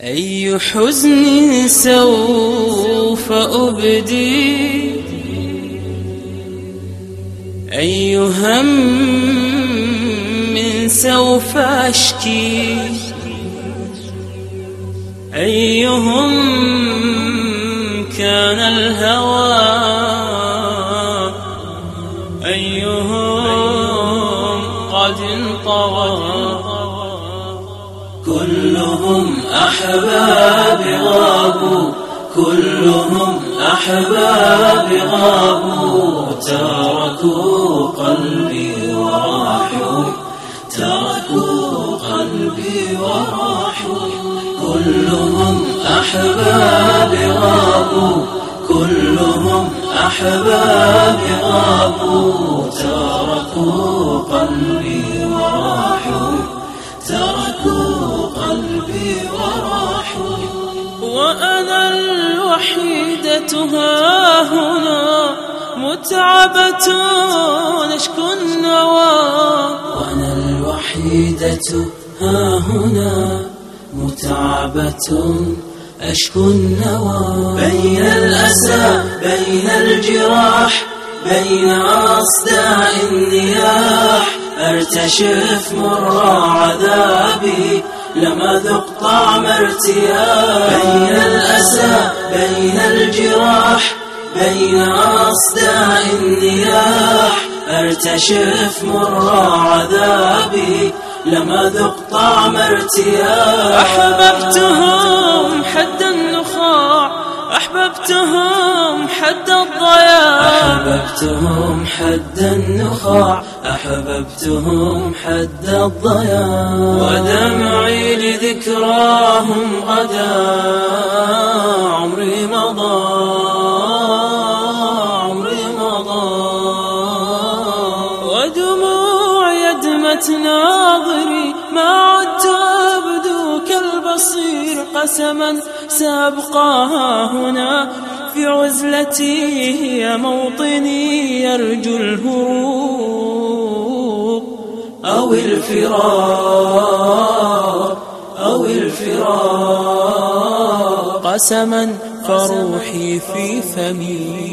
أي حزن سوف أبدي؟ أي هم سوف أشكي؟ أيهم كان الهوى؟ أيهم قد انطوى؟ كلهم أحباب غابوا. كلهم أحباب غابوا. تركوا قلبي وراحوا. تركوا قلبي وراحوا. كلهم أحباب غابوا. كلهم أحباب غابوا. تركوا قلبي قلبي وراحوا وأنا الوحيدة ها هنا. متعبة أشكو النوى. وأنا الوحيدة ها هنا. متعبة أشكو النوى. بين الأسى بين الجراح بين أصداع النياح. أرتشف مر عذابي لم أذق طعم ارتياح. بين الأسى بين الجراح بين أصداع النياح. أرتشف مر عذابي لم أذق طعم ارتياح. أحببتهم حد النخاع أحببتهم حد الضياع. أحببتهم حد النخاع أحببتهم حد الضياع. ودمعي لذكراهم غدا عمري مضى عمري مضى. ودموعي أدمت ناظري ما عدت أبدو كالبصير قسما سأبقى هنا. في عزلتي هي موطني يرجو الهروب أو الفرار أو الفرار قسما فروحي في فمي